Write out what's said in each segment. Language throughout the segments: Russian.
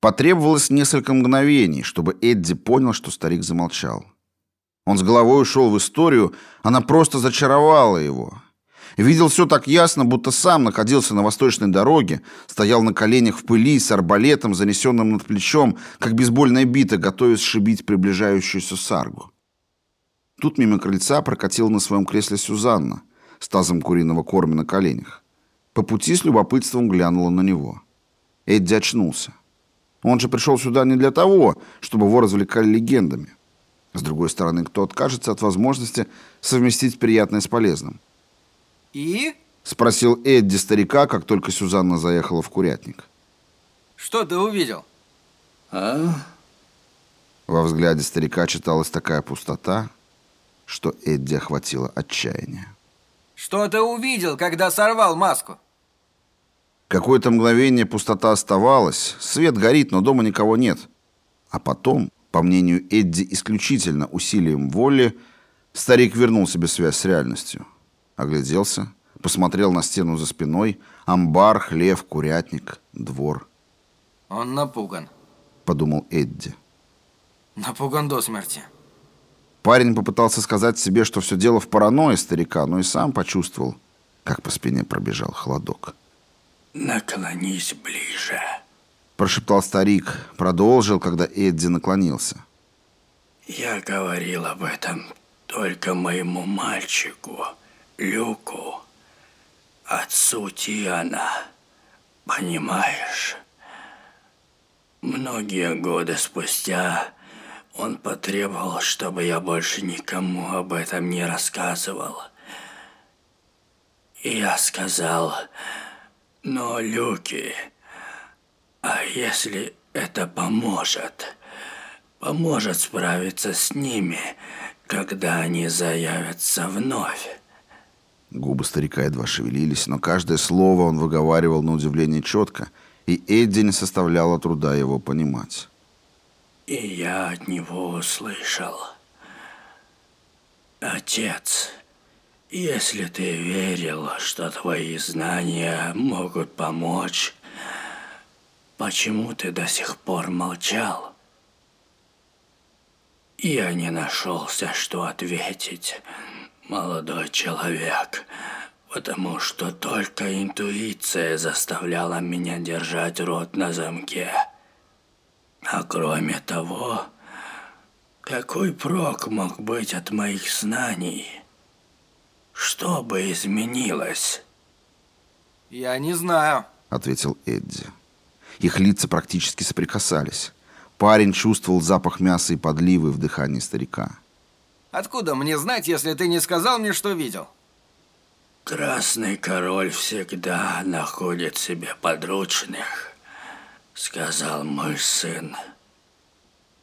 Потребовалось несколько мгновений, чтобы Эдди понял, что старик замолчал. Он с головой ушел в историю, она просто зачаровала его. Видел все так ясно, будто сам находился на восточной дороге, стоял на коленях в пыли с арбалетом, занесенным над плечом, как бейсбольная бита, готовясь сшибить приближающуюся саргу. Тут мимо крыльца прокатила на своем кресле Сюзанна с тазом куриного корма на коленях. По пути с любопытством глянула на него. Эдди очнулся. Он же пришел сюда не для того, чтобы его развлекали легендами. С другой стороны, кто откажется от возможности совместить приятное с полезным? И? Спросил Эдди старика, как только Сюзанна заехала в курятник. Что ты увидел? А? Во взгляде старика читалась такая пустота, что Эдди охватило отчаяние. Что ты увидел, когда сорвал маску? Какое-то мгновение пустота оставалась, свет горит, но дома никого нет. А потом, по мнению Эдди исключительно усилием воли, старик вернул себе связь с реальностью. Огляделся, посмотрел на стену за спиной, амбар, хлев, курятник, двор. Он напуган. Подумал Эдди. Напуган до смерти. Парень попытался сказать себе, что все дело в паранойе старика, но и сам почувствовал, как по спине пробежал холодок. «Наклонись ближе», — прошептал старик, продолжил, когда Эдди наклонился. «Я говорил об этом только моему мальчику». Люку, отцу Тиана, понимаешь? Многие годы спустя он потребовал, чтобы я больше никому об этом не рассказывал. И я сказал, но, Люки, а если это поможет? Поможет справиться с ними, когда они заявятся вновь. Губы старика едва шевелились, но каждое слово он выговаривал на удивление четко, и Эдди не составляло труда его понимать. И я от него услышал. Отец, если ты верил, что твои знания могут помочь, почему ты до сих пор молчал? Я не нашелся, что ответить молодой человек, потому что только интуиция заставляла меня держать рот на замке. А кроме того, какой прок мог быть от моих знаний? Что бы изменилось? Я не знаю, ответил Эдди. Их лица практически соприкасались. Парень чувствовал запах мяса и подливы в дыхании старика. Откуда мне знать, если ты не сказал мне, что видел? Красный король всегда находит себе подручных, сказал мой сын.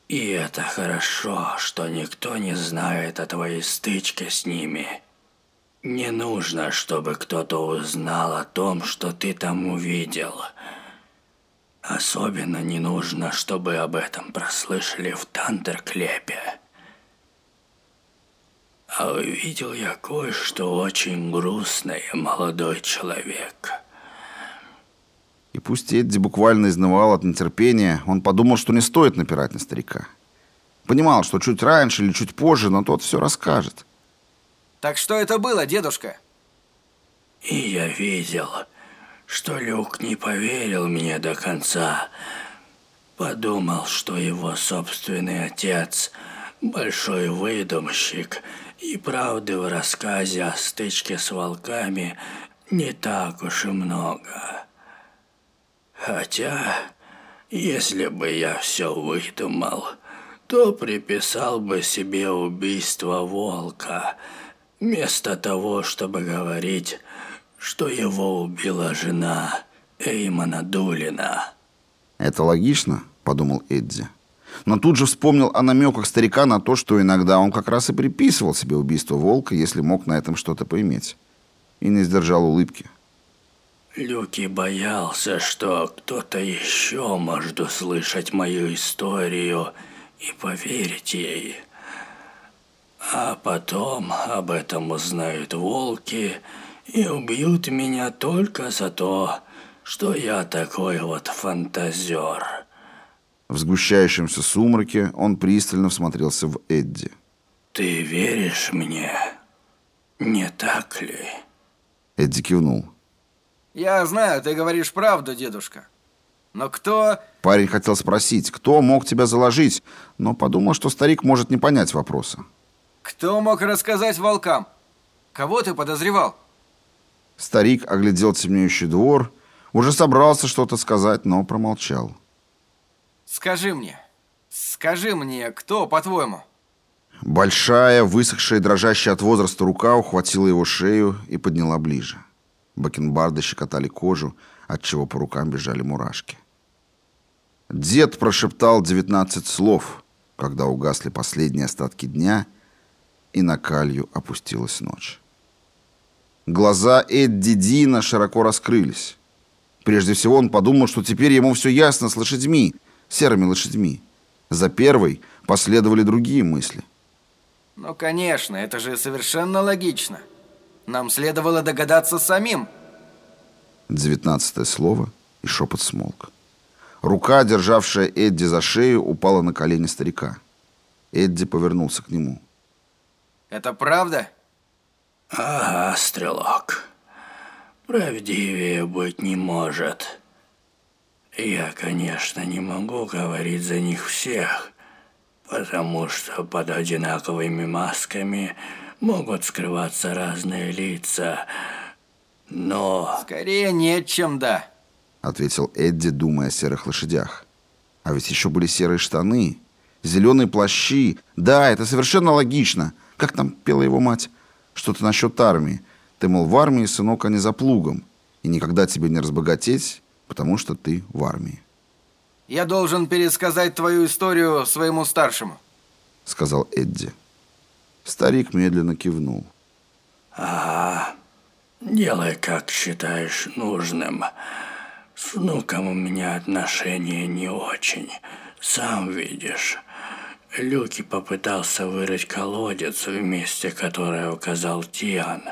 И это хорошо, что никто не знает о твоей стычке с ними. Не нужно, чтобы кто-то узнал о том, что ты там увидел. Особенно не нужно, чтобы об этом прослышали в Тандерклепе. А увидел я кое-что очень грустное, молодой человек. И пусть Эдди буквально изнывал от нетерпения, он подумал, что не стоит напирать на старика. Понимал, что чуть раньше или чуть позже, но тот все расскажет. Так что это было, дедушка? И я видел, что Люк не поверил мне до конца. Подумал, что его собственный отец – большой выдумщик – и правды в рассказе о стычке с волками не так уж и много. Хотя, если бы я все выдумал, то приписал бы себе убийство волка, вместо того, чтобы говорить, что его убила жена Эймона Дулина. «Это логично?» – подумал Эдди но тут же вспомнил о намеках старика на то, что иногда он как раз и приписывал себе убийство волка, если мог на этом что-то поиметь. И не сдержал улыбки. Люки боялся, что кто-то еще может услышать мою историю и поверить ей. А потом об этом узнают волки и убьют меня только за то, что я такой вот фантазер. В сгущающемся сумраке он пристально всмотрелся в Эдди. «Ты веришь мне, не так ли?» Эдди кивнул. Я знаю, ты говоришь правду, дедушка. Но кто... Парень хотел спросить, кто мог тебя заложить, но подумал, что старик может не понять вопроса. Кто мог рассказать волкам? Кого ты подозревал? Старик оглядел темнеющий двор, уже собрался что-то сказать, но промолчал. Скажи мне, скажи мне, кто, по-твоему? Большая, высохшая и дрожащая от возраста рука ухватила его шею и подняла ближе. Бакенбарды щекотали кожу, отчего по рукам бежали мурашки. Дед прошептал девятнадцать слов, когда угасли последние остатки дня, и на калью опустилась ночь. Глаза Эдди Дина широко раскрылись. Прежде всего он подумал, что теперь ему все ясно с лошадьми, серыми лошадьми. За первой последовали другие мысли. Ну, конечно, это же совершенно логично. Нам следовало догадаться самим. Девятнадцатое слово, и шепот смолк. Рука, державшая Эдди за шею, упала на колени старика. Эдди повернулся к нему. Это правда? Ага, стрелок. Правдивее быть не может. Я, конечно, не могу говорить за них всех, потому что под одинаковыми масками могут скрываться разные лица, но... Скорее нет, чем да, ответил Эдди, думая о серых лошадях. А ведь еще были серые штаны, зеленые плащи. Да, это совершенно логично. Как там пела его мать? Что-то насчет армии. Ты, мол, в армии, сынок, а не за плугом. И никогда тебе не разбогатеть, потому что ты в армии. Я должен пересказать твою историю своему старшему, сказал Эдди. Старик медленно кивнул. «Ага, делай, как считаешь нужным. С внуком у меня отношения не очень, сам видишь. Люки попытался вырыть колодец в месте, которое указал Тиан.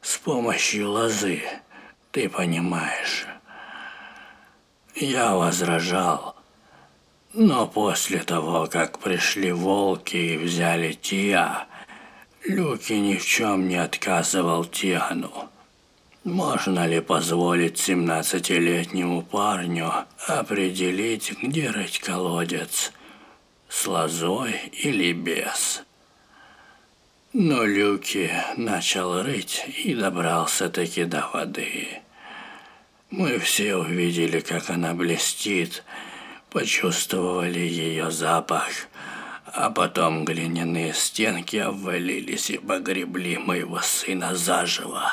С помощью лозы, ты понимаешь. Я возражал, но после того, как пришли волки и взяли Тиа, Люки ни в чем не отказывал Тиану. Можно ли позволить семнадцатилетнему парню определить, где рыть колодец, с лозой или без? Но Люки начал рыть и добрался таки до воды. Мы все увидели, как она блестит, почувствовали ее запах, а потом глиняные стенки обвалились и погребли моего сына заживо.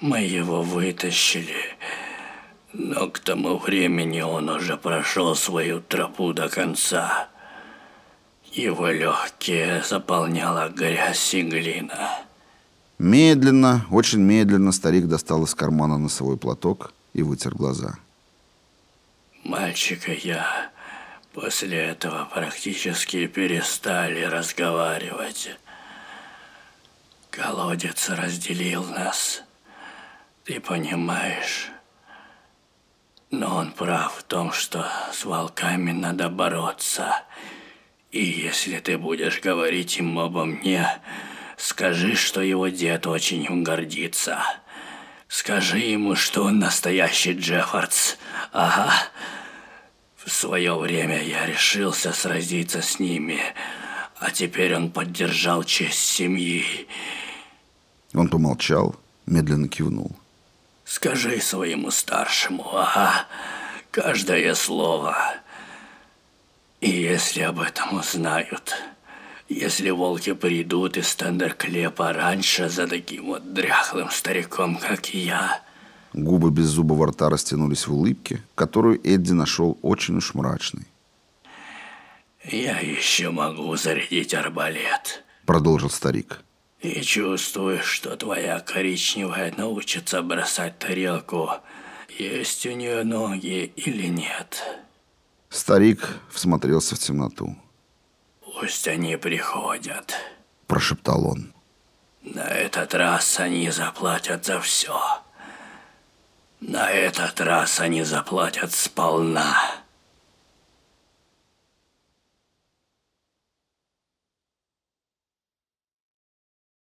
Мы его вытащили, но к тому времени он уже прошел свою тропу до конца. Его легкие заполняла грязь и глина. Медленно, очень медленно старик достал из кармана носовой платок и вытер глаза. Мальчика я после этого практически перестали разговаривать. Колодец разделил нас. Ты понимаешь? Но он прав в том, что с волками надо бороться. И если ты будешь говорить им обо мне, скажи, что его дед очень им гордится. Скажи ему, что он настоящий Джеффордс. Ага. В свое время я решился сразиться с ними, а теперь он поддержал честь семьи. Он помолчал, медленно кивнул. Скажи своему старшему, ага, каждое слово. И если об этом узнают, если волки придут из Тандерклепа раньше за таким вот дряхлым стариком, как я... Губы без зубов рта растянулись в улыбке, которую Эдди нашел очень уж мрачной. «Я еще могу зарядить арбалет», — продолжил старик. «И чувствую, что твоя коричневая научится бросать тарелку, есть у нее ноги или нет». Старик всмотрелся в темноту. «Пусть они приходят», — прошептал он. «На этот раз они заплатят за все. На этот раз они заплатят сполна».